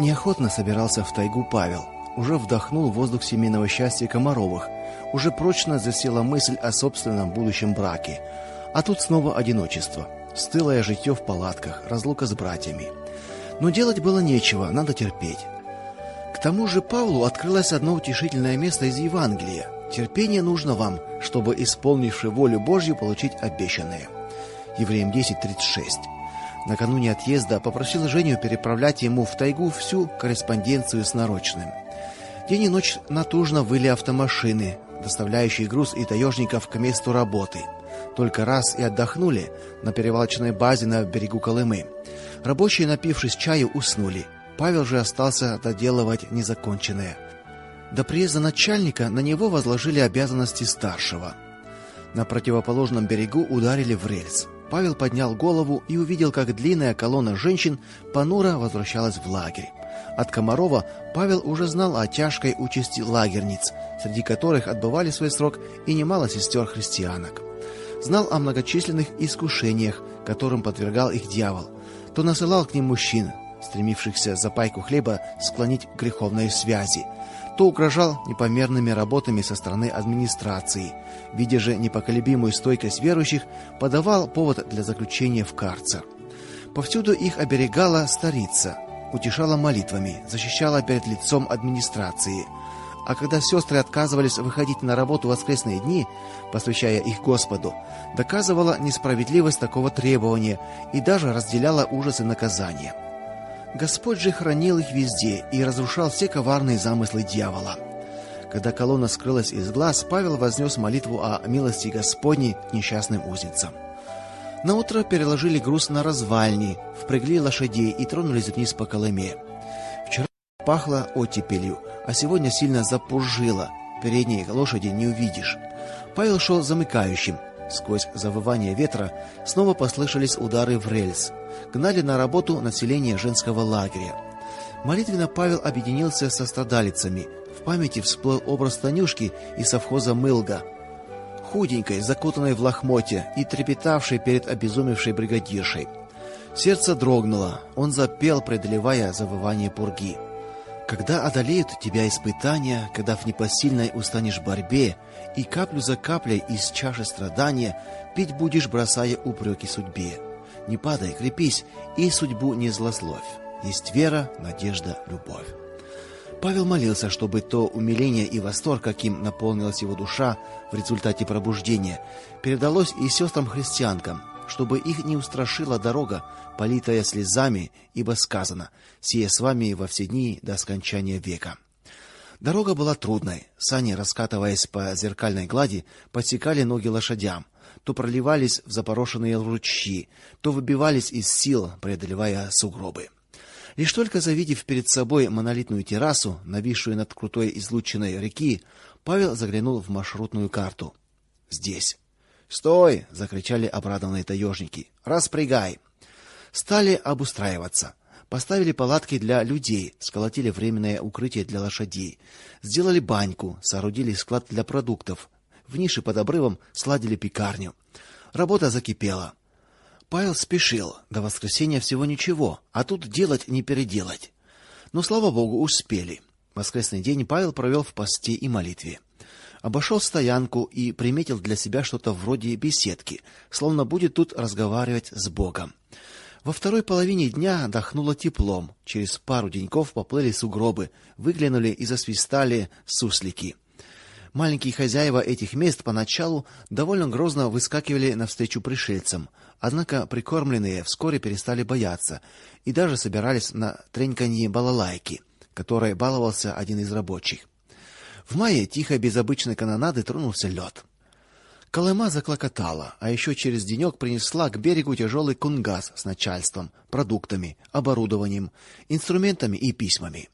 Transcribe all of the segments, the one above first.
Неохотно собирался в тайгу Павел. Уже вдохнул воздух семейного счастья Комаровых. Уже прочно засела мысль о собственном будущем браке. А тут снова одиночество. Стылое житье в палатках, разлука с братьями. Но делать было нечего, надо терпеть. К тому же Павлу открылось одно утешительное место из Евангелия. Терпение нужно вам, чтобы исполнивши волю Божью получить обещанное. Евреям 10:36. Накануне отъезда попросил Женю переправлять ему в тайгу всю корреспонденцию с нарочным. День и ночь натужно выли автомашины, доставляющие груз и таежников к месту работы. Только раз и отдохнули на перевалочной базе на берегу Колымы. Рабочие, напившись чаю, уснули. Павел же остался доделывать незаконченное. До приезда начальника на него возложили обязанности старшего. На противоположном берегу ударили в рельс. Павел поднял голову и увидел, как длинная колонна женщин понуро возвращалась в лагерь. От Комарова Павел уже знал о тяжкой участи лагерниц, среди которых отбывали свой срок и немало сестер-христианок. Знал о многочисленных искушениях, которым подвергал их дьявол. То насылал к ним мужчин, стремившихся за пайку хлеба склонить к греховной связи, то угрожал непомерными работами со стороны администрации. Видя же непоколебимую стойкость верующих, подавал повод для заключения в карцер. Повсюду их оберегала старица, утешала молитвами, защищала перед лицом администрации. А когда сестры отказывались выходить на работу в воскресные дни, посвящая их Господу, доказывала несправедливость такого требования и даже разделяла ужасы наказания. Господь же хранил их везде и разрушал все коварные замыслы дьявола. Когда колонна скрылась из глаз, Павел вознес молитву о милости Господней несчастным узницам. На утро переложили груз на развальни, впрягли лошадей и тронулись вниз по Колыме. Вчера пахло оттепелью, а сегодня сильно запуржило. Передние лошади не увидишь. Павел шел замыкающим. Сквозь завывание ветра снова послышались удары в рельс. Гнали на работу население женского лагеря. Молитвенно Павел объединился со страдалицами. В памяти всплыл образ Танюшки из совхоза Мылга, худенькой, закутанной в лохмотья и трепетавшей перед обезумевшей бригадиршей. Сердце дрогнуло. Он запел, преодолевая завывание пурги. Когда одолеют тебя испытания, когда в непосильной устанешь борьбе, и каплю за каплей из чаши страдания пить будешь, бросая упреки судьбе. Не падай, крепись, и судьбу не злословь. Есть вера, надежда, любовь. Павел молился, чтобы то умиление и восторг, каким наполнилась его душа в результате пробуждения, передалось и сестрам-христианкам, чтобы их не устрашила дорога, политая слезами, ибо сказано: "Сие с вами во все дни до скончания века". Дорога была трудной. Сани, раскатываясь по зеркальной глади, подсекали ноги лошадям, то проливались в запорошенные ручьи, то выбивались из сил, преодолевая сугробы. Лишь только завидев перед собой монолитную террасу, нависшую над крутой излучиной реки, Павел заглянул в маршрутную карту. Здесь. "Стой!" закричали обрадованные таежники. "Распрягай!" Стали обустраиваться. Поставили палатки для людей, сколотили временное укрытие для лошадей, сделали баньку, соорудили склад для продуктов. В нише под обрывом сладили пекарню. Работа закипела. Павел спешил. До воскресенья всего ничего, а тут делать не переделать. Но слава богу, успели. Воскресный день Павел провел в посте и молитве. Обошел стоянку и приметил для себя что-то вроде беседки, словно будет тут разговаривать с Богом. Во второй половине дня отдохнуло теплом. Через пару деньков поплыли сугробы, выглянули и засвистали суслики. Маленькие хозяева этих мест поначалу довольно грозно выскакивали навстречу пришельцам, однако прикормленные вскоре перестали бояться и даже собирались на треньканье балалайки, которой баловался один из рабочих. В мае тихо без обычной канонады тронулся лед. Колыма заклокотала, а еще через денек принесла к берегу тяжелый кунгас с начальством, продуктами, оборудованием, инструментами и письмами.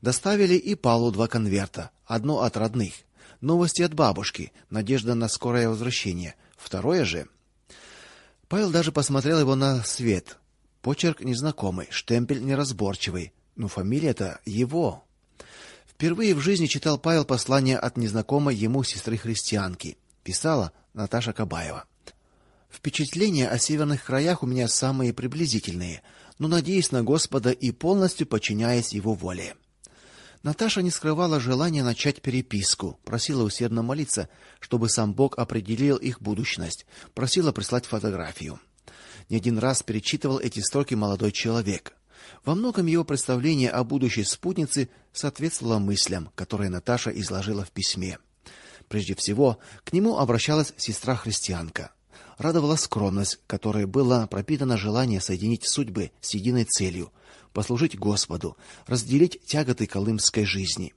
Доставили и Палу два конверта, одно от родных, Новости от бабушки, надежда на скорое возвращение. Второе же Павел даже посмотрел его на свет. Почерк незнакомый, штемпель неразборчивый, но фамилия-то его. Впервые в жизни читал Павел послание от незнакомой ему сестры-христианки. Писала Наташа Кабаева. Впечатления о северных краях у меня самые приблизительные, но надеясь на Господа и полностью подчиняясь его воле. Наташа не скрывала желания начать переписку, просила усердно молиться, чтобы сам Бог определил их будущность, просила прислать фотографию. Не один раз перечитывал эти строки молодой человек. Во многом его представление о будущей спутнице соответствовало мыслям, которые Наташа изложила в письме. Прежде всего, к нему обращалась сестра-христианка. Радовала скромность, которой было пропитано желание соединить судьбы с единой целью послужить Господу, разделить тяготы колымской жизни.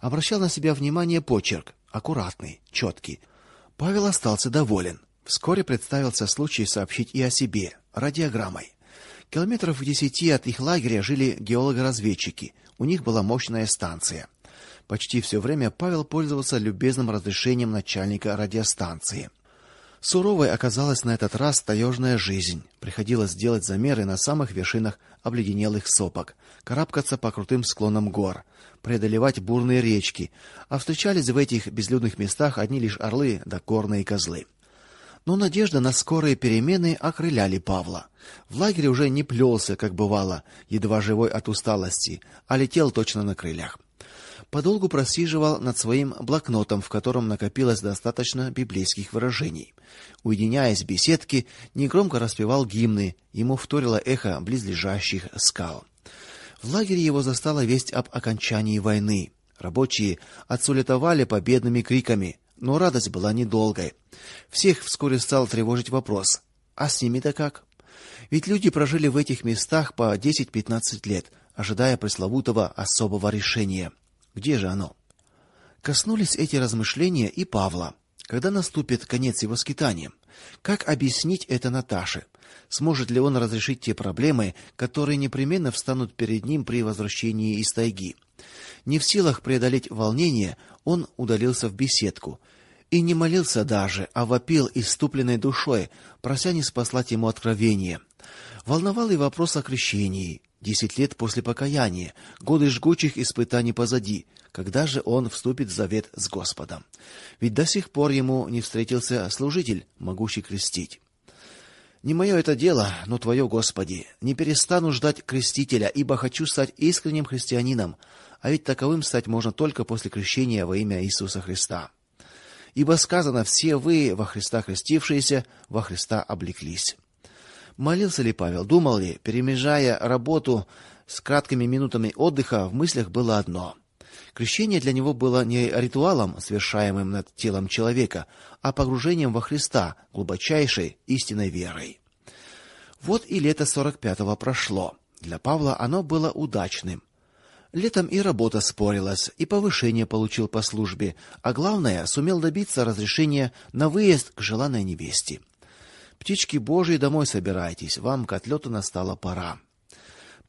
Обращал на себя внимание почерк, аккуратный, четкий. Павел остался доволен. Вскоре представился случай сообщить и о себе радиограммой. Километров в десяти от их лагеря жили геологоразведчики. У них была мощная станция. Почти все время Павел пользовался любезным разрешением начальника радиостанции. Суровой оказалась на этот раз таежная жизнь. Приходилось делать замеры на самых вершинах обледенелых сопок, карабкаться по крутым склонам гор, преодолевать бурные речки, а встречались в этих безлюдных местах одни лишь орлы да горные козлы. Но надежда на скорые перемены окрыляли Павла. В лагере уже не плелся, как бывало, едва живой от усталости, а летел точно на крыльях подолгу просиживал над своим блокнотом, в котором накопилось достаточно библейских выражений. Уединяясь в беседке, негромко распевал гимны, ему вторило эхо близлежащих скал. В лагере его застала весть об окончании войны. Рабочие отсулетовали победными криками, но радость была недолгой. Всех вскоре стал тревожить вопрос: а с ними-то как? Ведь люди прожили в этих местах по 10-15 лет, ожидая пресловутого особого решения. Где же оно? Коснулись эти размышления и Павла. Когда наступит конец его скитаниям? Как объяснить это Наташе? Сможет ли он разрешить те проблемы, которые непременно встанут перед ним при возвращении из тайги? Не в силах преодолеть волнение, он удалился в беседку и не молился даже, а вопил иступленной душой, прося не спаслать ему откровение. Волновал и вопрос о крещении. Десять лет после покаяния, годы жгучих испытаний позади. Когда же он вступит в завет с Господом? Ведь до сих пор ему не встретился служитель, могущий крестить. Не мое это дело, но твое, Господи. Не перестану ждать крестителя, ибо хочу стать искренним христианином, а ведь таковым стать можно только после крещения во имя Иисуса Христа. Ибо сказано: все вы во Христа крестившиеся, во Христа облеклись. Молился ли Павел, думал ли, перемежая работу с краткими минутами отдыха, в мыслях было одно: крещение для него было не ритуалом, совершаемым над телом человека, а погружением во Христа, глубочайшей истинной верой. Вот и лето 45-го прошло. Для Павла оно было удачным. Летом и работа спорилась, и повышение получил по службе, а главное, сумел добиться разрешения на выезд к желанной невесте. Птички божьи, домой собирайтесь, вам к отлету настала пора.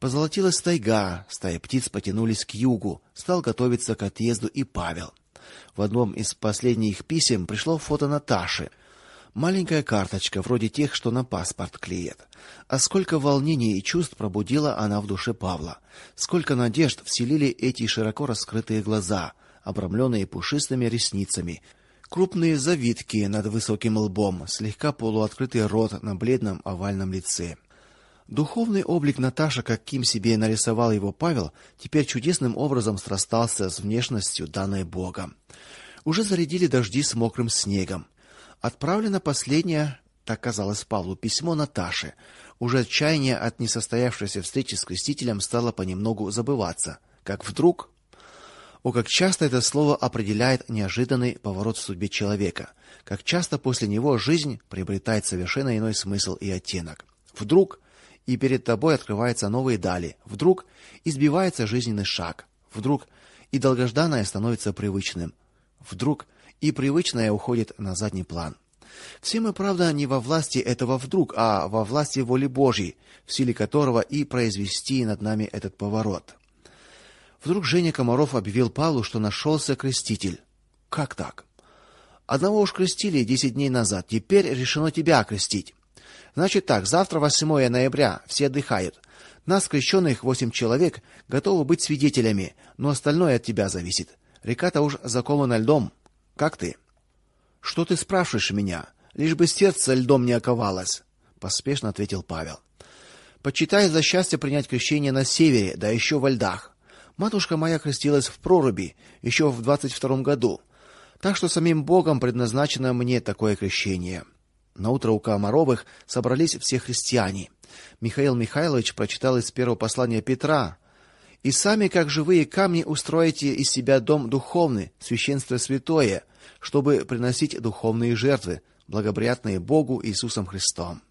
Позолотилась тайга, стаи птиц потянулись к югу, стал готовиться к отъезду и Павел. В одном из последних писем пришло фото Наташи. Маленькая карточка, вроде тех, что на паспорт клеят. А сколько волнений и чувств пробудила она в душе Павла. Сколько надежд вселили эти широко раскрытые глаза, обрамленные пушистыми ресницами, крупные завитки над высоким лбом, слегка полуоткрытый рот на бледном овальном лице. Духовный облик Наташи, каким себе нарисовал его Павел, теперь чудесным образом срастался с внешностью данной Богом. Уже зарядили дожди с мокрым снегом. Отправлено последнее, так казалось Павлу, письмо Наташе. Уже отчаяние от несостоявшейся встречи с крестителем стало понемногу забываться, как вдруг о, как часто это слово определяет неожиданный поворот в судьбе человека. Как часто после него жизнь приобретает совершенно иной смысл и оттенок. Вдруг и перед тобой открываются новые дали. Вдруг избивается жизненный шаг. Вдруг и долгожданное становится привычным. Вдруг и привычное уходит на задний план. Все мы, правда, не во власти этого вдруг, а во власти воли Божьей, в силе которого и произвести над нами этот поворот. Вдруг Женя Комаров объявил Павлу, что нашелся креститель. Как так? Одного уж крестили десять дней назад, теперь решено тебя крестить. Значит так, завтра 8 ноября, все отдыхают. Нас крещенных восемь человек готовы быть свидетелями, но остальное от тебя зависит. Река-то уж закована льдом. Как ты? Что ты спрашиваешь меня? Лишь бы сердце льдом не оковалось, поспешно ответил Павел. Почитай за счастье принять крещение на севере, да еще во льдах. Матушка моя крестилась в проруби еще в двадцать втором году. Так что самим Богом предназначено мне такое крещение. На утро у Комаровых собрались все христиане. Михаил Михайлович прочитал из первого послания Петра: "И сами, как живые камни, устроите из себя дом духовный, священство святое, чтобы приносить духовные жертвы, благоприятные Богу Иисусом Христом".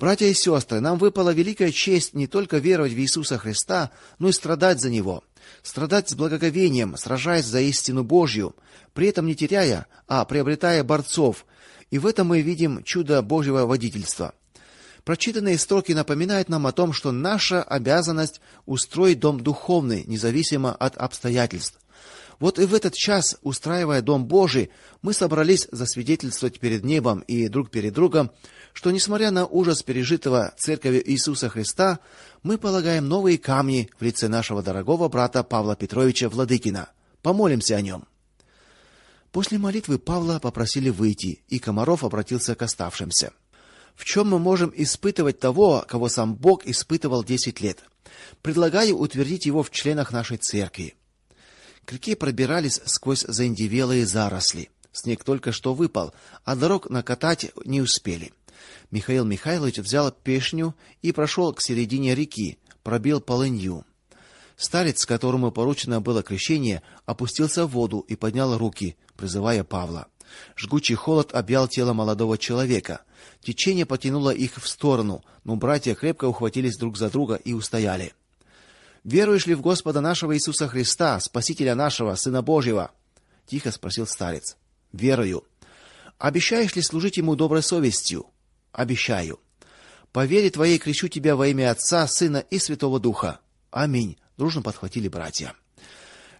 Братья и сестры, нам выпала великая честь не только веровать в Иисуса Христа, но и страдать за него. Страдать с благоговением, сражаясь за истину Божью, при этом не теряя, а приобретая борцов. И в этом мы видим чудо Божьего водительства. Прочитанные строки напоминают нам о том, что наша обязанность устроить дом духовный, независимо от обстоятельств. Вот и в этот час, устраивая дом Божий, мы собрались засвидетельствовать перед небом и друг перед другом, что несмотря на ужас пережитого церковью Иисуса Христа, мы полагаем новые камни в лице нашего дорогого брата Павла Петровича Владыкина. Помолимся о нем. После молитвы Павла попросили выйти, и Комаров обратился к оставшимся. В чем мы можем испытывать того, кого сам Бог испытывал десять лет? Предлагаю утвердить его в членах нашей церкви. К пробирались сквозь заиндевелые заросли. Снег только что выпал, а дорог накатать не успели. Михаил Михайлович взял пешню и прошел к середине реки, пробил полынью. Старец, которому поручено было крещение, опустился в воду и поднял руки, призывая Павла. Жгучий холод объял тело молодого человека. Течение потянуло их в сторону, но братья крепко ухватились друг за друга и устояли. Веруешь ли в Господа нашего Иисуса Христа, Спасителя нашего, Сына Божьего? тихо спросил старец. Верую. Обещаешь ли служить ему доброй совестью? Обещаю. По вере твоей крещу тебя во имя Отца, Сына и Святого Духа. Аминь. Дружно подхватили братья.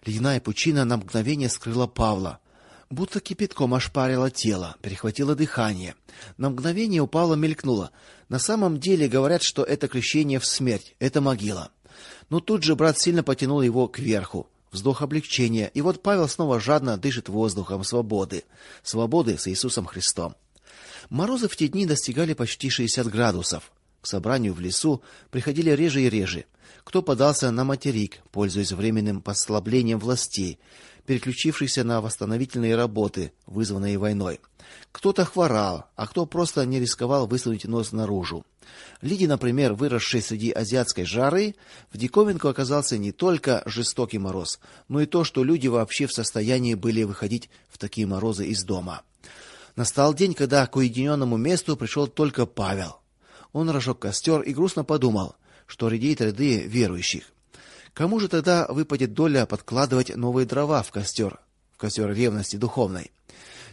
Ледяная пучина на мгновение скрыла Павла, будто кипятком ошпарило тело, перехватило дыхание. На мгновение у Павла мелькнуло: на самом деле говорят, что это крещение в смерть, это могила. Но тут же брат сильно потянул его кверху. Вздох облегчения, и вот Павел снова жадно дышит воздухом свободы, свободы с Иисусом Христом. Морозы в те дни достигали почти 60 градусов. К собранию в лесу приходили реже и реже. Кто подался на материк, пользуясь временным послаблением властей, переключившихся на восстановительные работы, вызванные войной. Кто-то хворал, а кто просто не рисковал высунуть нос наружу. Лиди, например, выросшей среди азиатской жары, в диковинку оказался не только жестокий мороз, но и то, что люди вообще в состоянии были выходить в такие морозы из дома. Настал день, когда к уединенному месту пришел только Павел. Он разжег костер и грустно подумал, что редеют ряды верующих. Кому же тогда выпадет доля подкладывать новые дрова в костер, в костер ревности духовной?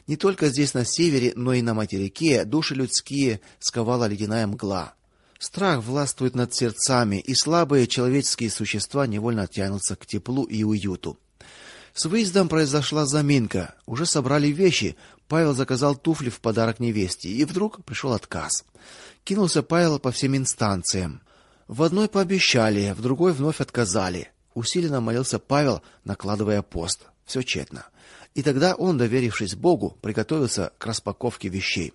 Не только здесь на севере, но и на материке души людские сковала ледяная мгла. Страх властвует над сердцами, и слабые человеческие существа невольно тянутся к теплу и уюту. С выездом произошла заминка. Уже собрали вещи. Павел заказал туфли в подарок невесте, и вдруг пришел отказ. Кинулся Павел по всем инстанциям. В одной пообещали, в другой вновь отказали. Усиленно молился Павел, накладывая пост. Все тщетно. И тогда он, доверившись Богу, приготовился к распаковке вещей.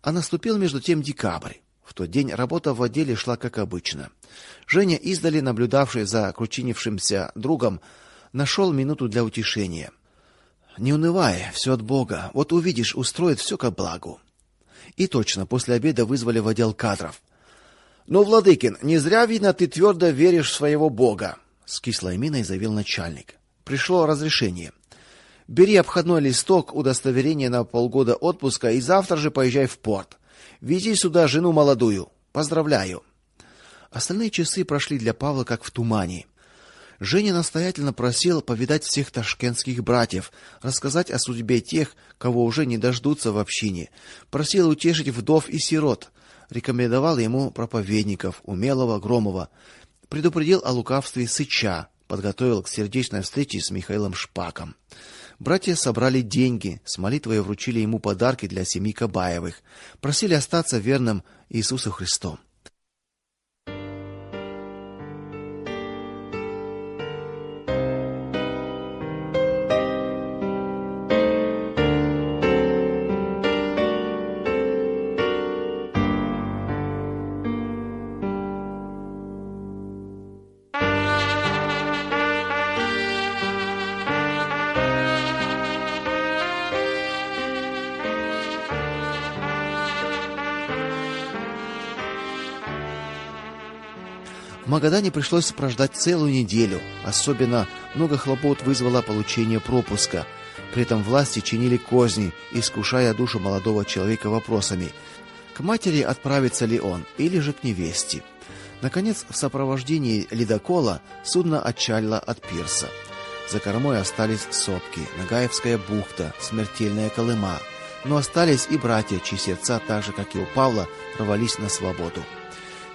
А наступил между тем декабрь. В тот день работа в отделе шла как обычно. Женя, издали наблюдавший за кручинившимся другом, нашел минуту для утешения. Не унывай, все от Бога. Вот увидишь, устроит все ко благу. И точно, после обеда вызвали в отдел кадров. "Но, Владыкин, не зря видно ты твердо веришь в своего Бога", с кислой миной заявил начальник. Пришло разрешение. Бери обходной листок, удостоверение на полгода отпуска и завтра же поезжай в порт. Вези сюда жену молодую. Поздравляю. Остальные часы прошли для Павла как в тумане. Женя настоятельно просил повидать всех ташкентских братьев, рассказать о судьбе тех, кого уже не дождутся в общине. Просил утешить вдов и сирот рекомендовал ему проповедников Умелого, Громова, предупредил о лукавстве Сыча, подготовил к сердечной встрече с Михаилом Шпаком. Братья собрали деньги, с молитвой вручили ему подарки для семьи Кабаевых, просили остаться верным Иисусу Христу. Магадане пришлось прождать целую неделю. Особенно много хлопот вызвало получение пропуска. При этом власти чинили козни, искушая душу молодого человека вопросами: к матери отправится ли он или же к невесте. Наконец, в сопровождении ледокола судно отчалило от пирса. За кормой остались сопки, Нагаевская бухта, смертельная Колыма, но остались и братья, чьи сердца так же, как и у Павла, рвались на свободу.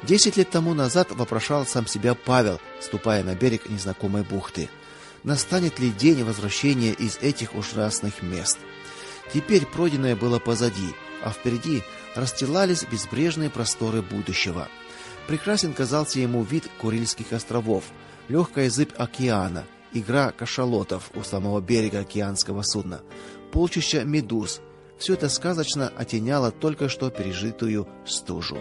Десять лет тому назад вопрошал сам себя Павел, ступая на берег незнакомой бухты. Настанет ли день возвращения из этих ужасных мест? Теперь пройденное было позади, а впереди расстилались безбрежные просторы будущего. Прекрасен казался ему вид Курильских островов, легкая зыбь океана, игра кашалотов у самого берега океанского судна, полчища медуз. Все это сказочно оттеняло только что пережитую стужу.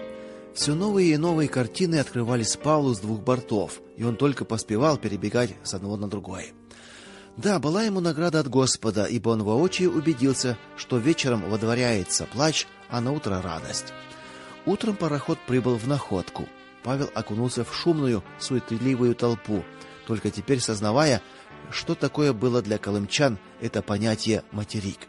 Все новые и новые картины открывались Павлу с двух бортов, и он только поспевал перебегать с одного на другой. Да, была ему награда от Господа, ибо он воочию убедился, что вечером водворяется плач, а на утро радость. Утром пароход прибыл в находку. Павел окунулся в шумную, суетливую толпу, только теперь сознавая, что такое было для колымчан это понятие материк.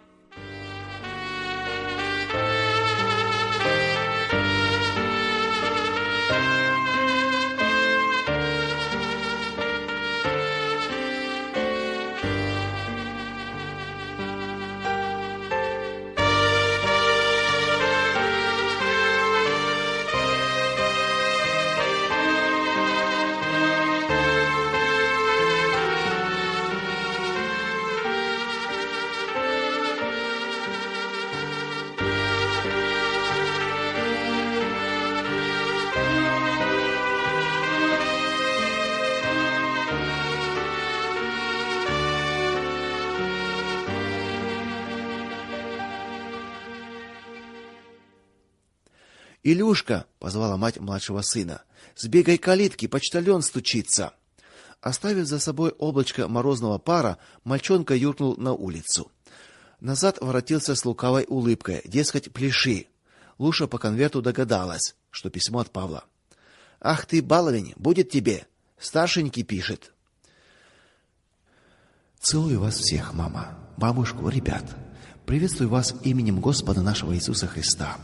Илюшка, позвала мать младшего сына. Сбегай к калитке, почтальон стучится. Оставив за собой облачко морозного пара, мальчонка юркнул на улицу. Назад воротился с лукавой улыбкой, дескать, пляши. Луша по конверту догадалась, что письмо от Павла. Ах ты, баловень, будет тебе. Старшенький пишет. Целую вас всех, мама, бабушку, ребят. Приветствую вас именем Господа нашего Иисуса Христа.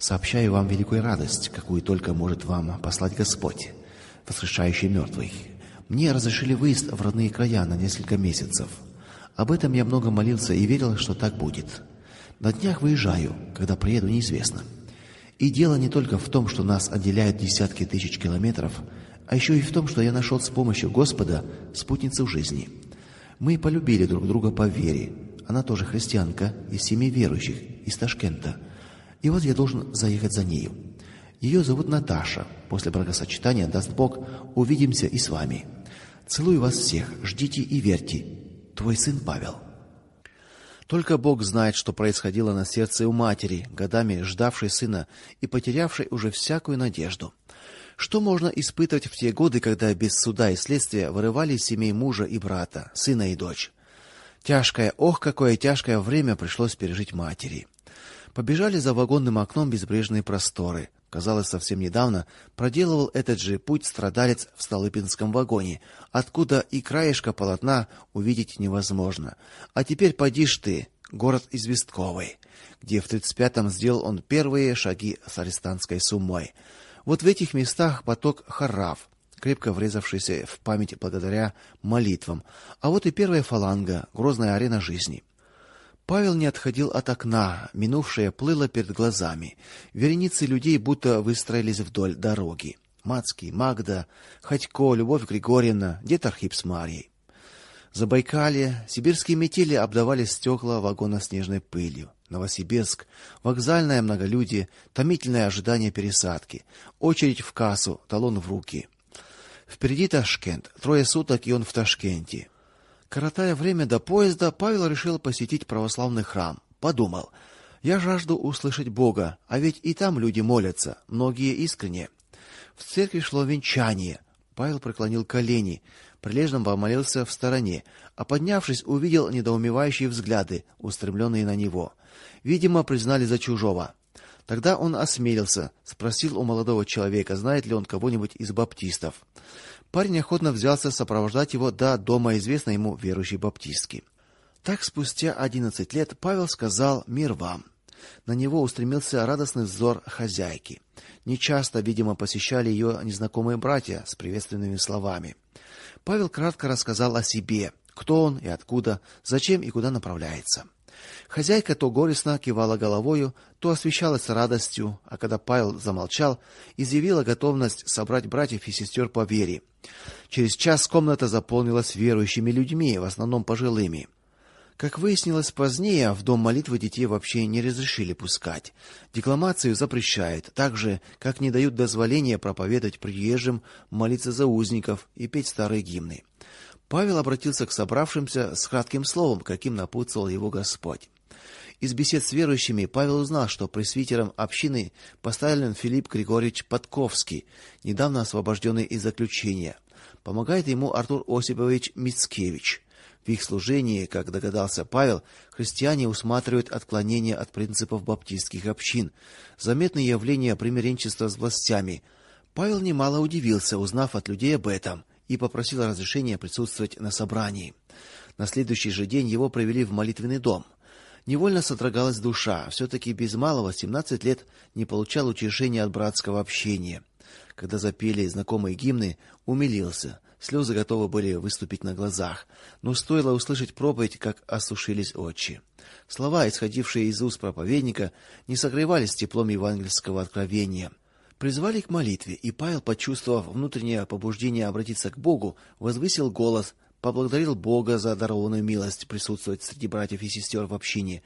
Сообщаю вам великую радость, какую только может вам послать Господь, воскрешающий мертвых. Мне разрешили выезд в родные края на несколько месяцев. Об этом я много молился и верил, что так будет. На днях выезжаю, когда приеду, неизвестно. И дело не только в том, что нас отделяют десятки тысяч километров, а еще и в том, что я нашел с помощью Господа спутницу жизни. Мы полюбили друг друга по вере. Она тоже христианка из семьи верующих из Ташкента. И вот я должен заехать за нею. Ее зовут Наташа. После бракосочетания, даст Бог, увидимся и с вами. Целую вас всех. Ждите и верьте. Твой сын Павел. Только Бог знает, что происходило на сердце у матери, годами ждавшей сына и потерявшей уже всякую надежду. Что можно испытывать в те годы, когда без суда и следствия вырывали из семей мужа и брата, сына и дочь? Тяжкое, ох, какое тяжкое время пришлось пережить матери. Побежали за вагонным окном безбрежные просторы. Казалось, совсем недавно проделывал этот же путь страдалец в Столыпинском вагоне, откуда и краешка полотна увидеть невозможно. А теперь подишь ты, город Известковый, где в 35-м сделал он первые шаги с арестантской суммой. Вот в этих местах поток харав, крепко врезавшийся в память благодаря молитвам. А вот и первая фаланга, грозная арена жизни. Павел не отходил от окна, минувшее плыло перед глазами. Вереницы людей будто выстроились вдоль дороги. Мацкий, Магда, Ходько, Любовь Григорьевна, дед Архип с Марьей. Забайкалье, сибирские метели обдавали стекла вагона снежной пылью. Новосибирск, вокзальное многолюдие, томительное ожидание пересадки, очередь в кассу, талон в руки. Впереди Ташкент. Трое суток и он в Ташкенте. Коротая время до поезда, Павел решил посетить православный храм. Подумал: я жажду услышать Бога, а ведь и там люди молятся, многие искренне. В церкви шло венчание. Павел преклонил колени, прилежно помолился в стороне, а поднявшись, увидел недоумевающие взгляды, устремленные на него. Видимо, признали за чужого. Тогда он осмелился, спросил у молодого человека, знает ли он кого-нибудь из баптистов. Парень охотно взялся сопровождать его до дома известной ему верующей баптистки. Так спустя одиннадцать лет Павел сказал: "Мир вам". На него устремился радостный взор хозяйки. Нечасто, видимо, посещали ее незнакомые братья с приветственными словами. Павел кратко рассказал о себе, кто он и откуда, зачем и куда направляется. Хозяйка то горестно кивала головою, то освещалась радостью, а когда Павел замолчал, изъявила готовность собрать братьев и сестер по вере. Через час комната заполнилась верующими людьми, в основном пожилыми. Как выяснилось позднее, в дом молитвы детей вообще не разрешили пускать. Декламацию запрещают, так же, как не дают дозволения проповедовать приезжим, молиться за узников и петь старые гимны. Павел обратился к собравшимся с кратким словом, каким напутствовал его Господь. Из бесед с верующими Павел узнал, что пресвитером общины поставлен Филипп Григорьевич Подковский, недавно освобожденный из заключения. Помогает ему Артур Осипович Мицкевич. В их служении, как догадался Павел, христиане усматривают отклонения от принципов баптистских общин, заметные явления примиренчества с властями. Павел немало удивился, узнав от людей об этом, и попросил разрешения присутствовать на собрании. На следующий же день его провели в молитвенный дом. Невольно содрогалась душа, все таки без малого 17 лет не получал утешения от братского общения. Когда запели знакомые гимны, умилился. Слезы готовы были выступить на глазах, но стоило услышать проповедь, как осушились очи. Слова, исходившие из уст проповедника, не согревались теплом евангельского откровения. Призвали к молитве, и Павел, почувствовав внутреннее побуждение обратиться к Богу, возвысил голос, поблагодарил Бога за дарованную милость присутствовать среди братьев и сестер в общине,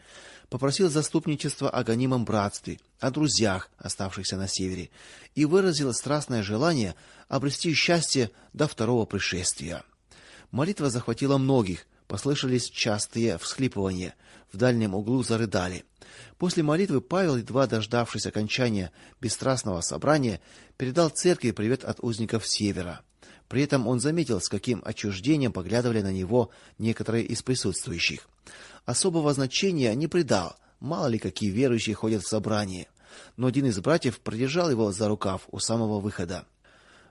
попросил заступничества о гонимом братстве, о друзьях, оставшихся на севере, и выразил страстное желание обрести счастье до второго пришествия. Молитва захватила многих, послышались частые всхлипывания, в дальнем углу зарыдали. После молитвы Павел, едва дождавшись окончания бесстрастного собрания, передал церкви привет от узников севера. При этом он заметил, с каким отчуждением поглядывали на него некоторые из присутствующих. Особого значения не придал. Мало ли какие верующие ходят в собрание. Но один из братьев продержал его за рукав у самого выхода.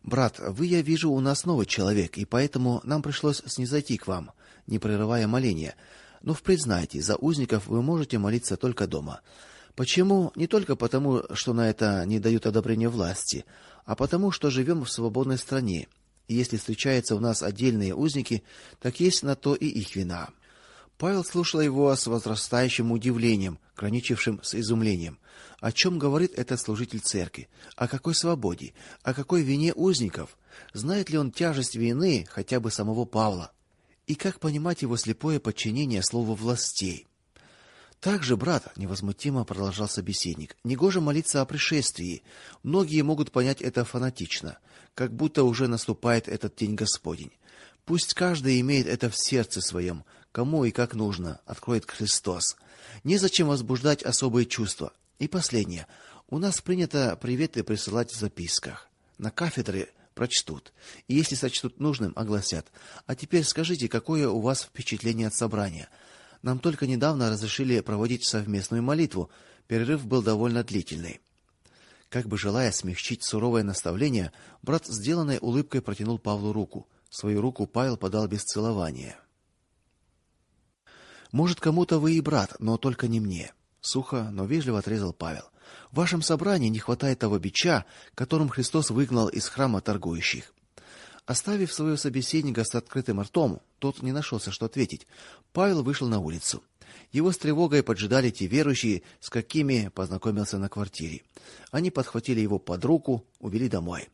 Брат, вы, я вижу, у нас новый человек, и поэтому нам пришлось снизойти к вам, не прерывая моления. Но впредь знайте, за узников вы можете молиться только дома. Почему? Не только потому, что на это не дают одобрения власти, а потому, что живем в свободной стране. И если встречаются у нас отдельные узники, так есть на то и их вина. Павел слушал его с возрастающим удивлением, граничившим с изумлением. О чем говорит этот служитель церкви? О какой свободе? О какой вине узников? Знает ли он тяжесть вины хотя бы самого Павла? И как понимать его слепое подчинение слову властей? Также, брат, невозмутимо продолжал собеседник. Негоже молиться о пришествии. Многие могут понять это фанатично, как будто уже наступает этот день Господень. Пусть каждый имеет это в сердце своем, кому и как нужно, откроет Христос. Незачем возбуждать особые чувства. И последнее. У нас принято приветы присылать в записках. На кафедре прочтут. И если сочтут нужным, огласят. А теперь скажите, какое у вас впечатление от собрания? Нам только недавно разрешили проводить совместную молитву. Перерыв был довольно длительный. Как бы желая смягчить суровое наставление, брат сделанной улыбкой протянул Павлу руку. Свою руку Павел подал без целования. Может, кому-то вы и брат, но только не мне, сухо, но вежливо отрезал Павел. В вашем собрании не хватает того бича, которым Христос выгнал из храма торгующих. Оставив своего собеседника с открытым ртом, тот не нашелся, что ответить. Павел вышел на улицу. Его с тревогой поджидали те верующие, с какими познакомился на квартире. Они подхватили его под руку, увели домой.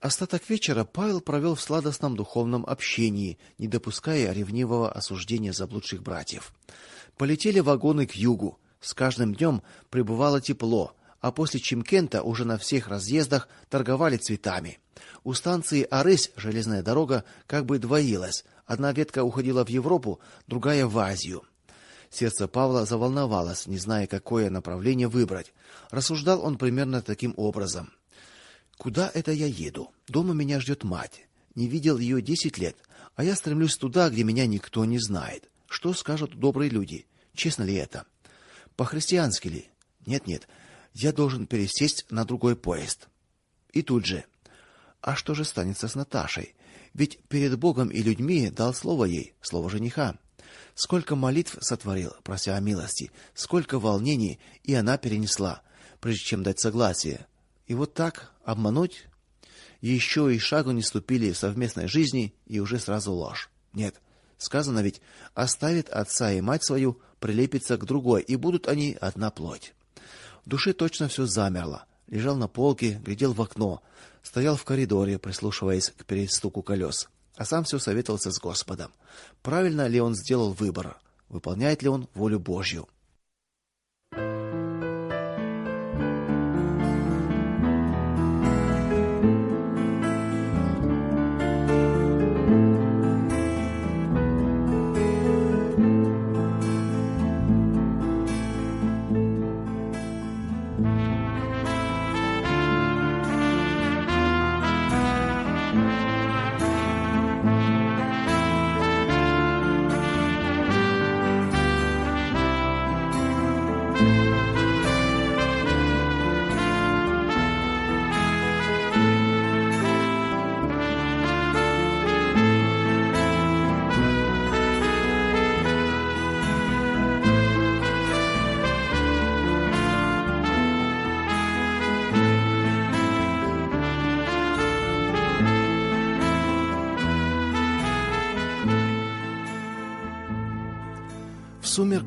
Остаток вечера Павел провел в сладостном духовном общении, не допуская ревнивого осуждения заблудших братьев. Полетели вагоны к югу. С каждым днем прибывало тепло, а после Чимкента уже на всех разъездах торговали цветами. У станции Арысь железная дорога как бы двоилась. Одна ветка уходила в Европу, другая в Азию. Сердце Павла заволновалось, не зная, какое направление выбрать. Рассуждал он примерно таким образом: Куда это я еду? Дома меня ждет мать. Не видел ее десять лет, а я стремлюсь туда, где меня никто не знает. Что скажут добрые люди? Честно ли это? По-христиански ли? Нет, нет. Я должен пересесть на другой поезд. И тут же: а что же станется с Наташей? Ведь перед Богом и людьми дал слово ей, слово жениха. Сколько молитв сотворил, прося о милости, сколько волнений и она перенесла, прежде чем дать согласие. И вот так обмануть еще и шагу не ступили в совместной жизни, и уже сразу ложь. Нет, сказано ведь: оставит отца и мать свою, прилепится к другой, и будут они одна плоть. В душе точно все замерло. Лежал на полке, глядел в окно, стоял в коридоре, прислушиваясь к перестуку колес, а сам все советовался с Господом. Правильно ли он сделал выбор? Выполняет ли он волю Божью?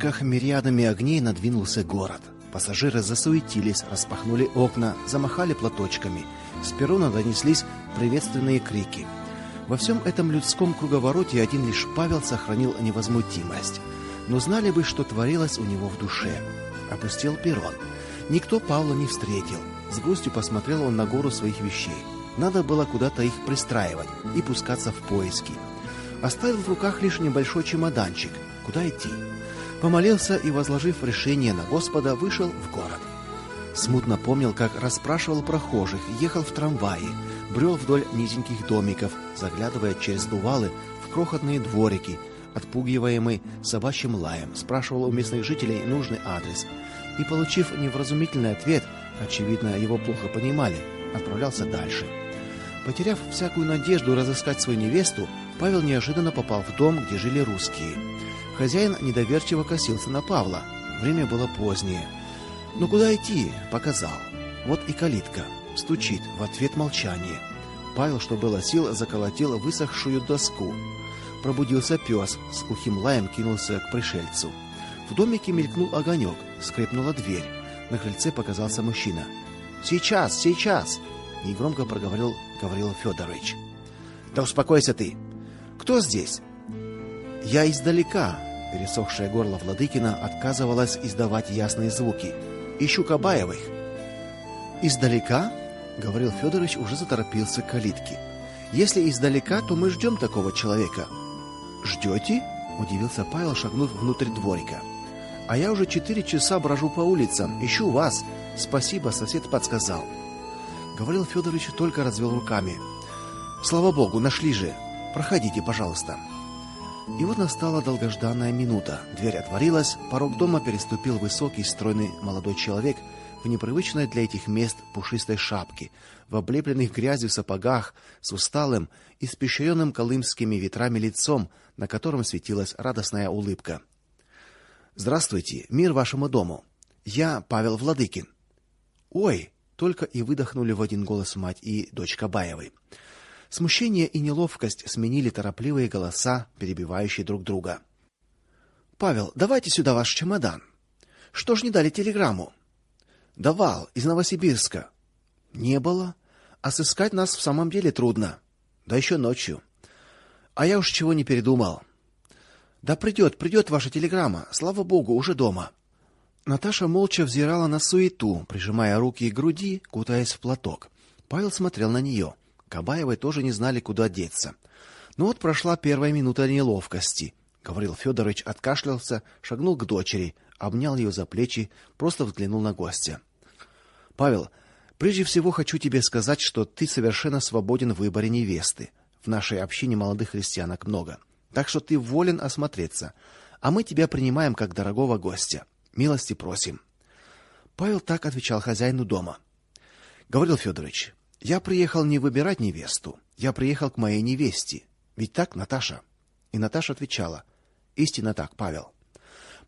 Сумерках мириадами огней надвинулся город. Пассажиры засуетились, распахнули окна, замахали платочками. С перрона донеслись приветственные крики. Во всем этом людском круговороте один лишь Павел сохранил невозмутимость. Но знали бы, что творилось у него в душе. Опустил перрон. Никто Павла не встретил. С грустью посмотрел он на гору своих вещей. Надо было куда-то их пристраивать и пускаться в поиски. Оставил в руках лишь небольшой чемоданчик. Куда идти? Помолился и, возложив решение на Господа, вышел в город. Смутно помнил, как расспрашивал прохожих, ехал в трамвае, брел вдоль низеньких домиков, заглядывая через дувалы в крохотные дворики, отпугиваемый собачьим лаем, спрашивал у местных жителей нужный адрес и, получив невразумительный ответ, очевидно, его плохо понимали, отправлялся дальше. Потеряв всякую надежду разыскать свою невесту, Павел неожиданно попал в дом, где жили русские. Хозяин недоверчиво косился на Павла. Время было позднее. "Ну куда идти?" показал. Вот и калитка. Стучит, в ответ молчание. Павел, что было сил, заколотил высохшую доску. Пробудился пес, с глухим лаем кинулся к пришельцу. В домике мелькнул огонек, скрипнула дверь. На крыльце показался мужчина. "Сейчас, сейчас", негромко проговорил Гаврил Федорович. "Да успокойся ты. Кто здесь?" Я издалека. Пересохшее горло Владыкина отказывалось издавать ясные звуки. Ищу Кабаевых. Издалека, говорил Федорович, уже заторопился к калитке. Если издалека, то мы ждем такого человека. Ждете? удивился Павел, шагнув внутрь дворика. А я уже четыре часа брожу по улицам, ищу вас. Спасибо, сосед подсказал. Говорил Федорович, только развел руками. Слава богу, нашли же. Проходите, пожалуйста. И вот настала долгожданная минута. Дверь отворилась, порог дома переступил высокий, стройный молодой человек в непривычной для этих мест пушистой шапке, в облепленных грязью сапогах, с усталым, испещренным колымскими ветрами лицом, на котором светилась радостная улыбка. Здравствуйте, мир вашему дому. Я Павел Владыкин. Ой, только и выдохнули в один голос мать и дочка Баевой. Смущение и неловкость сменили торопливые голоса, перебивающие друг друга. Павел, давайте сюда ваш чемодан. Что ж не дали телеграмму? Давал из Новосибирска. Не было, а сыскать нас в самом деле трудно. Да еще ночью. А я уж чего не передумал. Да придет, придет ваша телеграмма. Слава богу, уже дома. Наташа молча взирала на суету, прижимая руки к груди, кутаясь в платок. Павел смотрел на нее. Кабаевой тоже не знали, куда деться. Ну вот прошла первая минута неловкости. Говорил Федорович, откашлялся, шагнул к дочери, обнял ее за плечи, просто взглянул на гостя. Павел, прежде всего хочу тебе сказать, что ты совершенно свободен в выборе невесты. В нашей общине молодых христианок много. Так что ты волен осмотреться, а мы тебя принимаем как дорогого гостя. Милости просим. Павел так отвечал хозяину дома. Говорил Федорович: "Я приехал не выбирать невесту, я приехал к моей невесте. Ведь так, Наташа?" И Наташа отвечала: "Истинно так, Павел".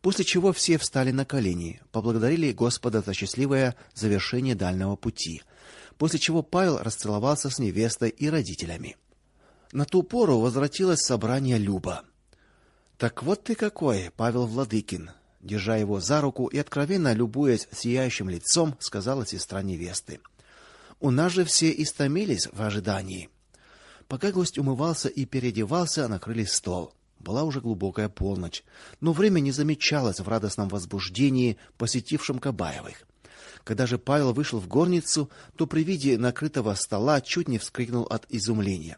После чего все встали на колени, поблагодарили Господа за счастливое завершение дальнего пути. После чего Павел расцеловался с невестой и родителями. На ту пору возвратилось собрание Люба. Так вот ты какой, Павел Владыкин, держа его за руку и откровенно любуясь сияющим лицом, сказала сестра невесты. У нас же все истомились в ожидании. Пока гость умывался и переодевался, накрыли стол. Была уже глубокая полночь, но время не замечалось в радостном возбуждении, посетившем Кабаевых. Когда же Павел вышел в горницу, то при виде накрытого стола чуть не вскрикнул от изумления.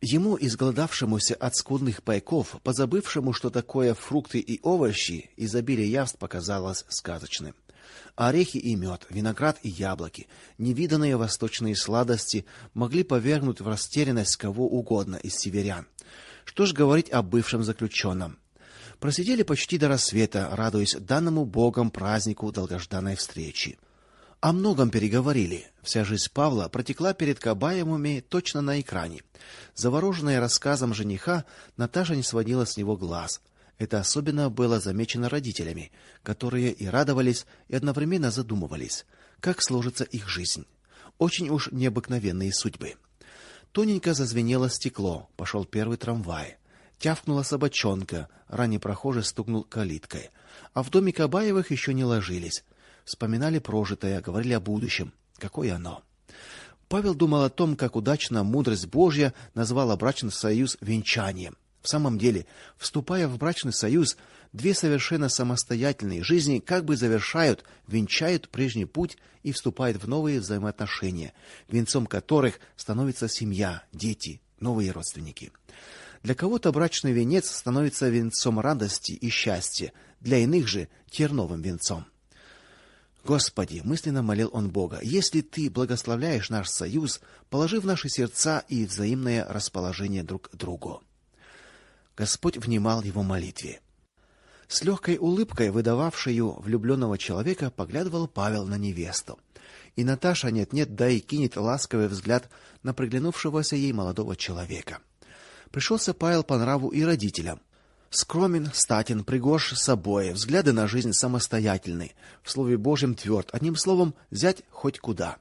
Ему, изголодавшемуся от скудных пайков, позабывшему, что такое фрукты и овощи, изобилие явств показалось сказочным. Орехи и мед, виноград и яблоки, невиданные восточные сладости могли повергнуть в растерянность кого угодно из северян. Что ж говорить о бывшем заключенном? Просидели почти до рассвета, радуясь данному Богом празднику долгожданной встречи. О многом переговорили. Вся жизнь Павла протекла перед Кабаевыми точно на экране. Завороженная рассказом жениха, Наташа не сводила с него глаз. Это особенно было замечено родителями, которые и радовались, и одновременно задумывались, как сложится их жизнь. Очень уж необыкновенные судьбы. Тоненько зазвенело стекло, пошел первый трамвай. Тявкнула собачонка, ранний прохожий стукнул калиткой. А в доме Кабаевых еще не ложились. Вспоминали прожитое, говорили о будущем. Какое оно? Павел думал о том, как удачно мудрость Божья назвала брачный союз венчанием. В самом деле, вступая в брачный союз, две совершенно самостоятельные жизни как бы завершают, венчают прежний путь и вступают в новые взаимоотношения, венцом которых становится семья, дети, новые родственники. Для кого-то брачный венец становится венцом радости и счастья, для иных же терновым венцом. Господи, мысленно молил он Бога: если ты благословляешь наш союз, положи в наши сердца и взаимное расположение друг к другу. Господь внимал его молитве. С легкой улыбкой, выдававшей влюбленного человека, поглядывал Павел на невесту. И Наташа нет-нет, да и кинет ласковый взгляд на приглянувшегося ей молодого человека. Пришелся Павел по нраву и родителям. Скромен, статен, пригож собой, взгляды на жизнь самостоятельны, в слове Божьем тверд, одним словом, взять хоть куда.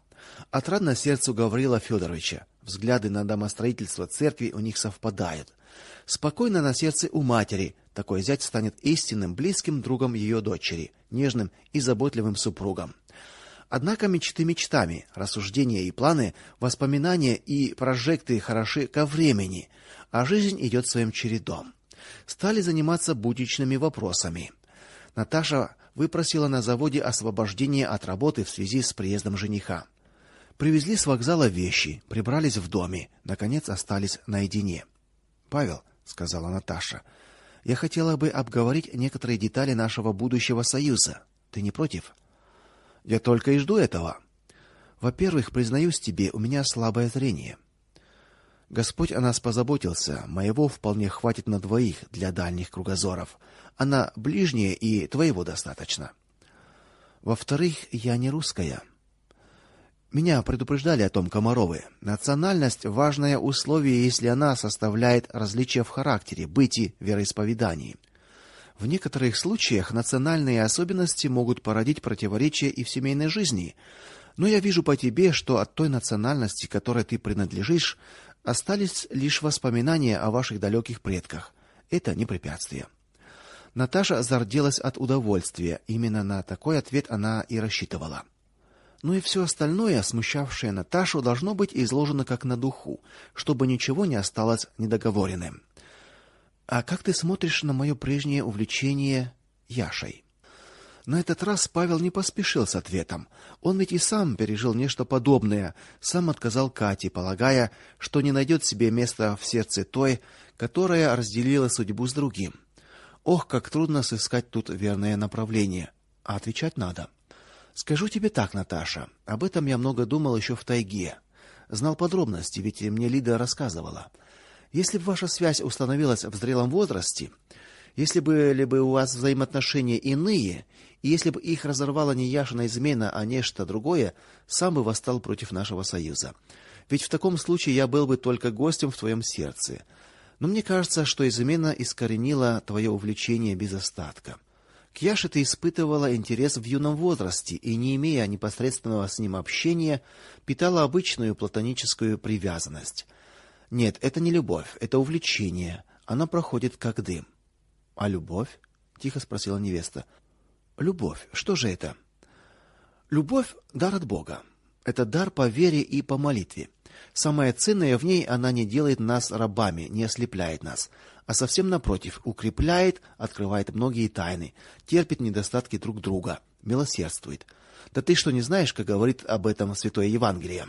Отрадно сердцу Гаврила Федоровича. Взгляды на домостроительство церкви у них совпадают. Спокойно на сердце у матери. Такой зять станет истинным близким другом ее дочери, нежным и заботливым супругом. Однако мечты мечтами, рассуждения и планы, воспоминания и прожекты хороши ко времени, а жизнь идет своим чередом. Стали заниматься будничными вопросами. Наташа выпросила на заводе освобождение от работы в связи с приездом жениха. Привезли с вокзала вещи, прибрались в доме, наконец остались наедине. Павел, сказала Наташа. Я хотела бы обговорить некоторые детали нашего будущего союза. Ты не против? Я только и жду этого. Во-первых, признаюсь тебе, у меня слабое зрение. Господь о нас позаботился, моего вполне хватит на двоих для дальних кругозоров, а на ближние и твоего достаточно. Во-вторых, я не русская. Меня предупреждали о том Комаровы. Национальность важное условие, если она составляет различия в характере, бытии, вероисповедании. В некоторых случаях национальные особенности могут породить противоречия и в семейной жизни. Но я вижу по тебе, что от той национальности, которой ты принадлежишь, остались лишь воспоминания о ваших далеких предках. Это не препятствие. Наташа зарделась от удовольствия. Именно на такой ответ она и рассчитывала. Ну и все остальное, смущавшее Наташу, должно быть изложено как на духу, чтобы ничего не осталось недоговоренным. А как ты смотришь на мое прежнее увлечение Яшей? На этот раз Павел не поспешил с ответом. Он ведь и сам пережил нечто подобное, сам отказал Кате, полагая, что не найдет себе места в сердце той, которая разделила судьбу с другим. Ох, как трудно сыскать тут верное направление. А отвечать надо. Скажу тебе так, Наташа, об этом я много думал еще в тайге. Знал подробности, ведь мне Лида рассказывала. Если бы ваша связь установилась в зрелом возрасте, если были бы у вас взаимоотношения иные, И если бы их разорвала не Яшина измена, а нечто другое, сам бы восстал против нашего союза. Ведь в таком случае я был бы только гостем в твоем сердце. Но мне кажется, что измена искоренила твое увлечение без остатка. К Яше ты испытывала интерес в юном возрасте и, не имея непосредственного с ним общения, питала обычную платоническую привязанность. Нет, это не любовь, это увлечение. Оно проходит как дым. А любовь? тихо спросила невеста. Любовь, что же это? Любовь дар от Бога. Это дар по вере и по молитве. Самое ценное в ней она не делает нас рабами, не ослепляет нас, а совсем напротив, укрепляет, открывает многие тайны, терпит недостатки друг друга, милосердствует. Да ты что, не знаешь, как говорит об этом Святое Евангелие?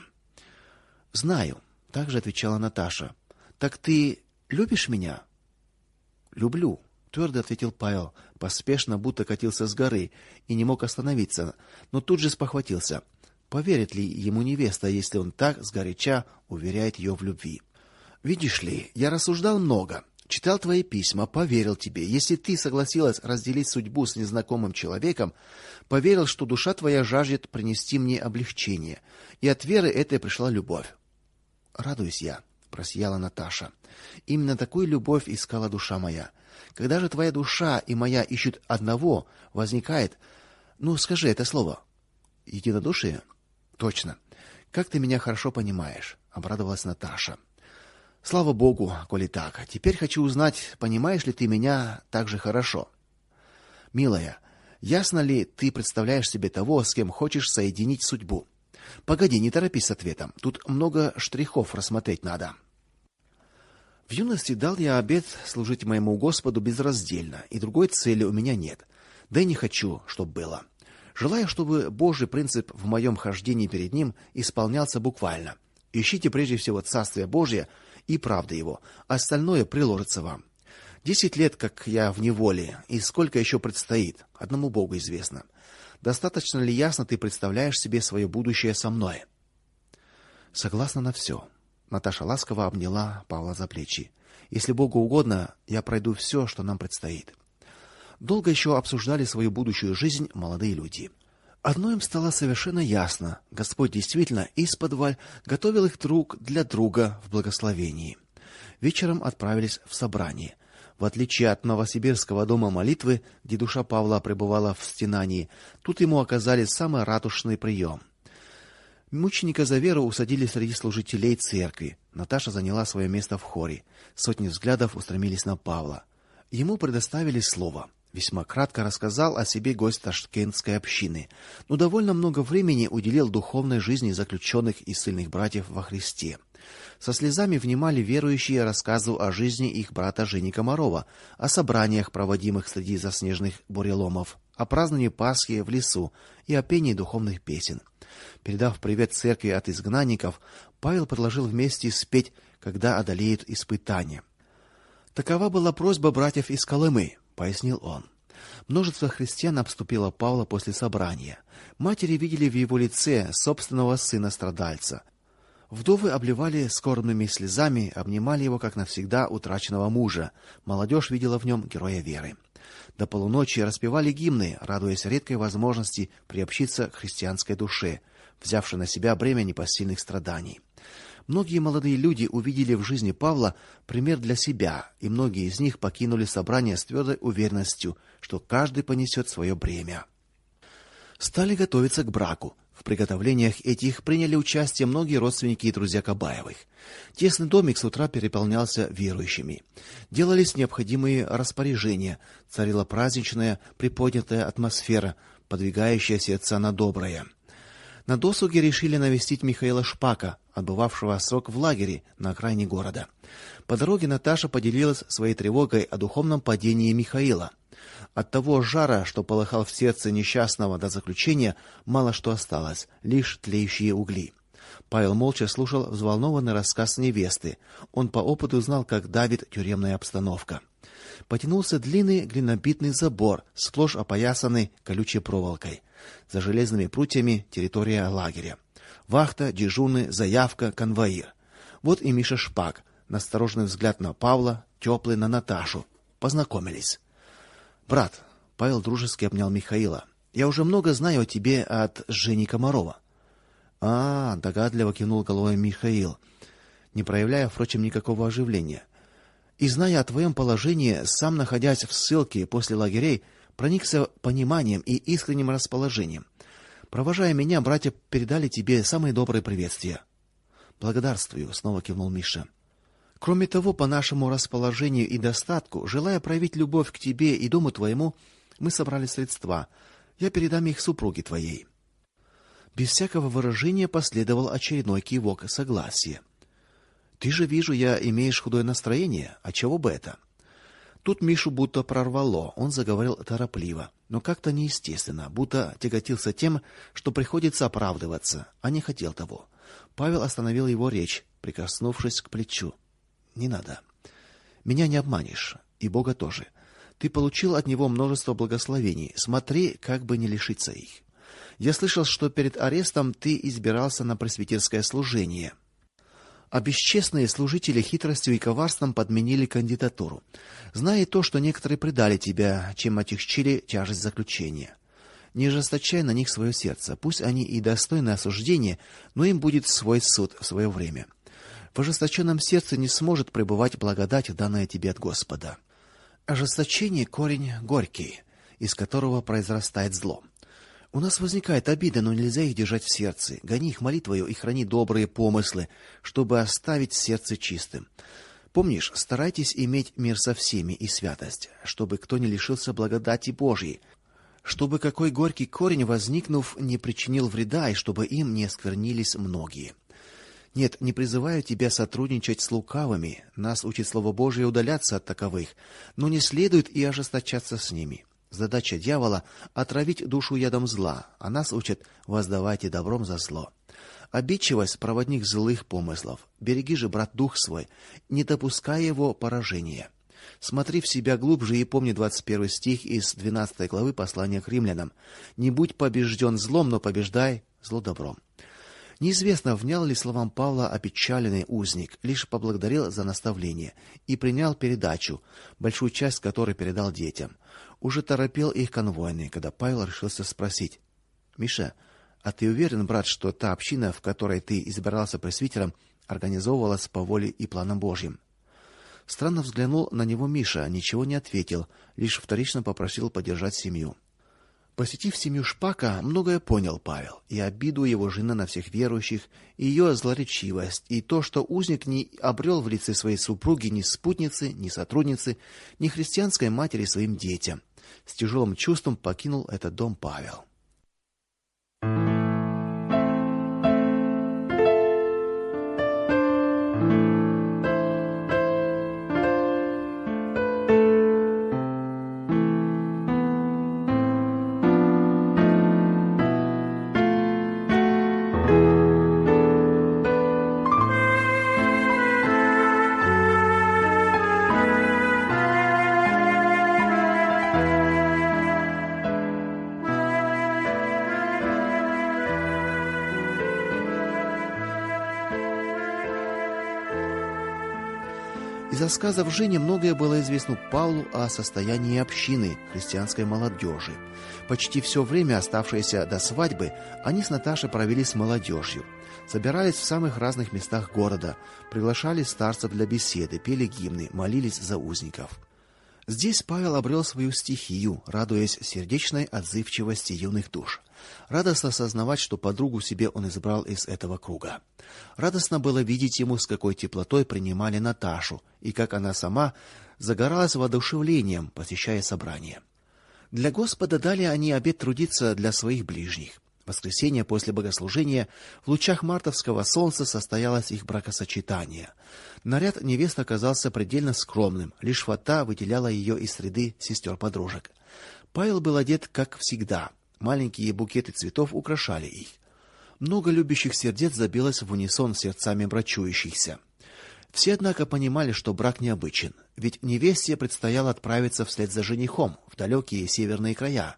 Знаю, также отвечала Наташа. Так ты любишь меня? Люблю, твердо ответил Павел, поспешно, будто катился с горы и не мог остановиться, но тут же спохватился. Поверит ли ему невеста, если он так сгоряча уверяет ее в любви? Видишь ли, я рассуждал много, читал твои письма, поверил тебе. Если ты согласилась разделить судьбу с незнакомым человеком, поверил, что душа твоя жаждет принести мне облегчение, и от веры этой пришла любовь. Радуюсь я, просияла Наташа. Именно такую любовь искала душа моя. Когда же твоя душа и моя ищут одного, возникает, ну, скажи это слово. Единодушие? Точно. Как ты меня хорошо понимаешь, обрадовалась Наташа. Слава богу, коли так. Теперь хочу узнать, понимаешь ли ты меня так же хорошо. Милая, ясно ли ты представляешь себе того, с кем хочешь соединить судьбу? Погоди, не торопись с ответом. Тут много штрихов рассмотреть надо. В юности дал я обет служить моему Господу безраздельно, и другой цели у меня нет. Да и не хочу, чтоб было. Желаю, чтобы Божий принцип в моем хождении перед ним исполнялся буквально. Ищите прежде всего Царствие Божие и правды его, остальное приложится вам. Десять лет, как я в неволе, и сколько еще предстоит, одному Богу известно. Достаточно ли ясно ты представляешь себе свое будущее со мной? Согласна на все. Наташа ласково обняла Павла за плечи. Если Богу угодно, я пройду все, что нам предстоит. Долго еще обсуждали свою будущую жизнь молодые люди. Одно им стало совершенно ясно: Господь действительно из-под готовил их друг для друга в благословении. Вечером отправились в собрание. В отличие от Новосибирского дома молитвы, где душа Павла пребывала в стенании, тут ему оказали самый ратушный прием. Мученика за веру усадили среди служителей церкви. Наташа заняла свое место в хоре. Сотни взглядов устремились на Павла. Ему предоставили слово весьма кратко рассказал о себе гость ташкентской общины, но довольно много времени уделил духовной жизни заключенных и сильных братьев во Христе. Со слезами внимали верующие рассказу о жизни их брата Жени Комарова, о собраниях, проводимых среди заснеженных буреломов, о праздновании Пасхи в лесу и о пении духовных песен. Передав привет церкви от изгнанников, Павел предложил вместе спеть, когда одолеют испытания. Такова была просьба братьев из Колымы пояснил он. Множество христиан обступило Павла после собрания. Матери видели в его лице собственного сына-страдальца. Вдовы обливали скорбными слезами, обнимали его как навсегда утраченного мужа. Молодежь видела в нем героя веры. До полуночи распевали гимны, радуясь редкой возможности приобщиться к христианской душе, взявшей на себя бремя непосильных страданий. Многие молодые люди увидели в жизни Павла пример для себя, и многие из них покинули собрание с твердой уверенностью, что каждый понесет свое бремя. Стали готовиться к браку. В приготовлениях этих приняли участие многие родственники и друзья Кабаевых. Тесный домик с утра переполнялся верующими. Делались необходимые распоряжения, царила праздничная, приподнятая атмосфера, подвигающая сердца на доброе. На досуге решили навестить Михаила Шпака, отбывавшего срок в лагере на окраине города. По дороге Наташа поделилась своей тревогой о духовном падении Михаила. От того жара, что полыхал в сердце несчастного до заключения, мало что осталось, лишь тлеющие угли. Павел молча слушал взволнованный рассказ невесты. Он по опыту знал, как давит тюремная обстановка. Потянулся длинный глинобитный забор, сплошь опоясанный колючей проволокой. За железными прутьями территория лагеря. Вахта, дежурный, заявка, конвоир. Вот и Миша Шпак. Настороженный взгляд на Павла, теплый на Наташу. Познакомились. Брат, Павел дружески обнял Михаила. Я уже много знаю о тебе от Жени Комарова. А, догадливо кивнул головой Михаил, не проявляя, впрочем, никакого оживления. И зная о твоем положении, сам находясь в ссылке после лагерей, проникся пониманием и искренним расположением. Провожая меня, братья передали тебе самые добрые приветствия. Благодарствую, снова кивнул Миша. Кроме того, по нашему расположению и достатку, желая проявить любовь к тебе и дому твоему, мы собрали средства. Я передам их супруге твоей. Без всякого выражения последовал очередной кивок согласия. Ты же вижу, я имеешь худое настроение, а чего бы это? Тут Мишу будто прорвало. Он заговорил торопливо, но как-то неестественно, будто тяготился тем, что приходится оправдываться, а не хотел того. Павел остановил его речь, прикоснувшись к плечу. Не надо. Меня не обманешь, и Бога тоже. Ты получил от него множество благословений. Смотри, как бы не лишиться их. Я слышал, что перед арестом ты избирался на пресвитерское служение. А бесчестные служители хитростью и коварством подменили кандидатуру. Зная то, что некоторые предали тебя, чем отягчили тяжесть заключения. Не ожесточай на них свое сердце. Пусть они и достойны осуждения, но им будет свой суд в свое время. В ожесточенном сердце не сможет пребывать благодать, данная тебе от Господа. Ожесточение корень горький, из которого произрастает зло. У нас возникает обида, но нельзя их держать в сердце. Гони их молитвою и храни добрые помыслы, чтобы оставить сердце чистым. Помнишь, старайтесь иметь мир со всеми и святость, чтобы кто не лишился благодати Божией, чтобы какой горький корень, возникнув, не причинил вреда, и чтобы им не осквернились многие. Нет, не призываю тебя сотрудничать с лукавыми. Нас учит слово Божие удаляться от таковых, но не следует и ожесточаться с ними. Задача дьявола отравить душу ядом зла, а нас учат воздавайте добром за зло. Обидчивость проводник злых помыслов. Береги же, брат, дух свой, не допускай его поражения. Смотри в себя глубже и помни 21 стих из 12 главы послания к римлянам. Не будь побежден злом, но побеждай зло добром. Неизвестно, внял ли словам Павла опечаленный узник, лишь поблагодарил за наставление и принял передачу, большую часть которой передал детям. Уже торопил их конвойный, когда Павел решился спросить: "Миша, а ты уверен, брат, что та община, в которой ты избирался пресвитером, организовывалась по воле и планам Божьим?" Странно взглянул на него Миша, ничего не ответил, лишь вторично попросил поддержать семью. Посетив семью Шпака, многое понял Павел: и обиду его жены на всех верующих, и ее злоречивость, и то, что узник не обрел в лице своей супруги ни спутницы, ни сотрудницы, ни христианской матери своим детям. С тяжелым чувством покинул этот дом Павел. Рассказов Жени многое было известно Павлу о состоянии общины христианской молодежи. Почти все время, оставшееся до свадьбы, они с Наташей провели с молодежью. Собирались в самых разных местах города, приглашали старцев для беседы, пели гимны, молились за узников. Здесь Павел обрел свою стихию, радуясь сердечной отзывчивости юных душ. Радостно осознавать, что подругу себе он избрал из этого круга. Радостно было видеть ему, с какой теплотой принимали Наташу, и как она сама загоралась воодушевлением, посещая собрания. Для Господа дали они обет трудиться для своих ближних. Воскресенье после богослужения в лучах мартовского солнца состоялось их бракосочетание. Наряд невесты оказался предельно скромным, лишь фата выделяла ее из среды сестер-подружек. Павел был одет как всегда. Маленькие букеты цветов украшали их. Много любящих сердец забилось в унисон сердцами брачующихся. Все однако понимали, что брак необычен, ведь невесте предстояло отправиться вслед за женихом в далекие северные края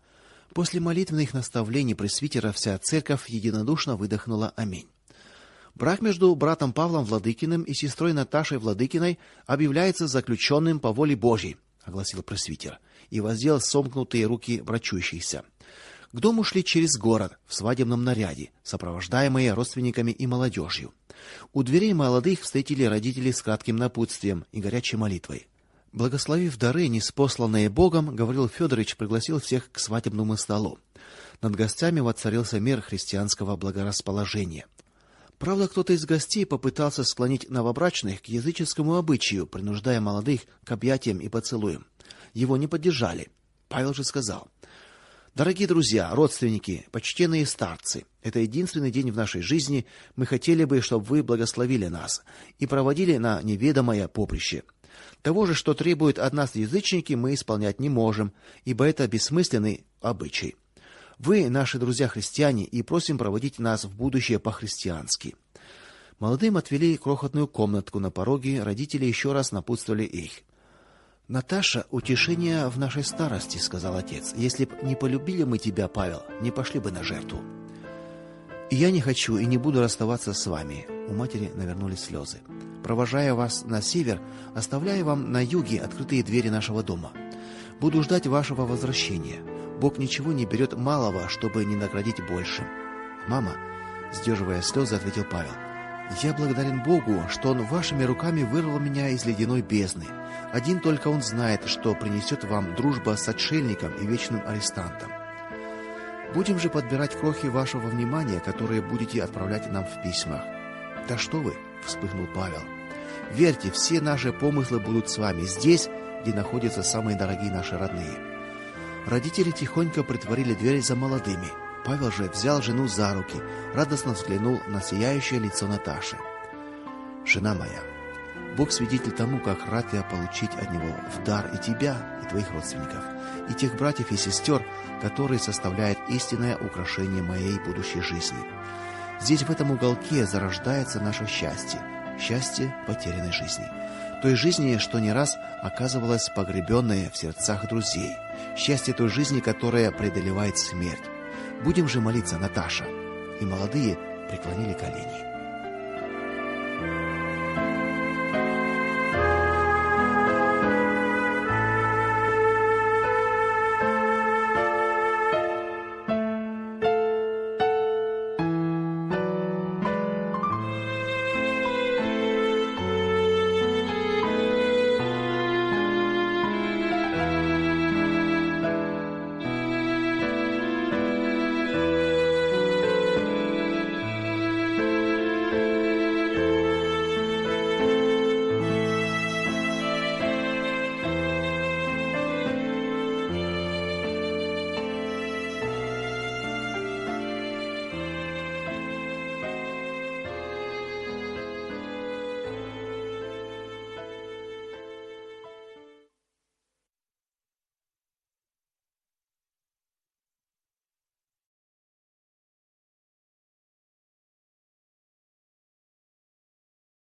После молитвенных наставлений пресвитера вся церковь единодушно выдохнула аминь. Брак между братом Павлом Владыкиным и сестрой Наташей Владыкиной объявляется заключенным по воле Божьей, огласил пресвитер и воздел сомкнутые руки брачующихся. К дому шли через город в свадебном наряде, сопровождаемые родственниками и молодежью. У дверей молодых встретили родители с кратким напутствием и горячей молитвой. Благословив дары, неспосланные Богом, говорил Федорович, пригласил всех к свадебному столу. Над гостями воцарился мир христианского благорасположения. Правда, кто-то из гостей попытался склонить новобрачных к языческому обычаю, принуждая молодых к объятиям и поцелуям. Его не поддержали. Павел же сказал: Дорогие друзья, родственники, почтенные старцы, это единственный день в нашей жизни, мы хотели бы, чтобы вы благословили нас и проводили на неведомое поприще. Того же, что требуют от нас язычники, мы исполнять не можем, ибо это бессмысленный обычай. Вы наши друзья-христиане и просим проводить нас в будущее по-христиански. Молодым отвели крохотную комнатку на пороге, родители еще раз напутствовали их. Наташа, утешение в нашей старости, сказал отец. Если б не полюбили мы тебя, Павел, не пошли бы на жертву. И я не хочу и не буду расставаться с вами. У матери навернулись слезы. Провожая вас на север, оставляю вам на юге открытые двери нашего дома. Буду ждать вашего возвращения. Бог ничего не берет малого, чтобы не наградить большим. Мама, сдерживая слезы, ответил Павел. Я благодарен Богу, что он вашими руками вырвал меня из ледяной бездны. Один только он знает, что принесет вам дружба с отшельником и вечным арестантом. Будем же подбирать крохи вашего внимания, которые будете отправлять нам в письмах. Да что вы, вспыхнул Павел. Верьте, все наши помыслы будут с вами здесь, где находятся самые дорогие наши родные. Родители тихонько притворили дверь за молодыми. Павел же взял жену за руки, радостно взглянул на сияющее лицо Наташи. Жена моя, Бог свидетель тому, как рад я получить от него в дар и тебя, и твоих родственников, и тех братьев и сестер, которые составляют истинное украшение моей будущей жизни. Здесь в этом уголке зарождается наше счастье, счастье потерянной жизни, той жизни, что не раз оказывалась погребенной в сердцах друзей, счастье той жизни, которая преодолевает смерть. Будем же молиться, Наташа. И молодые преклонили колени.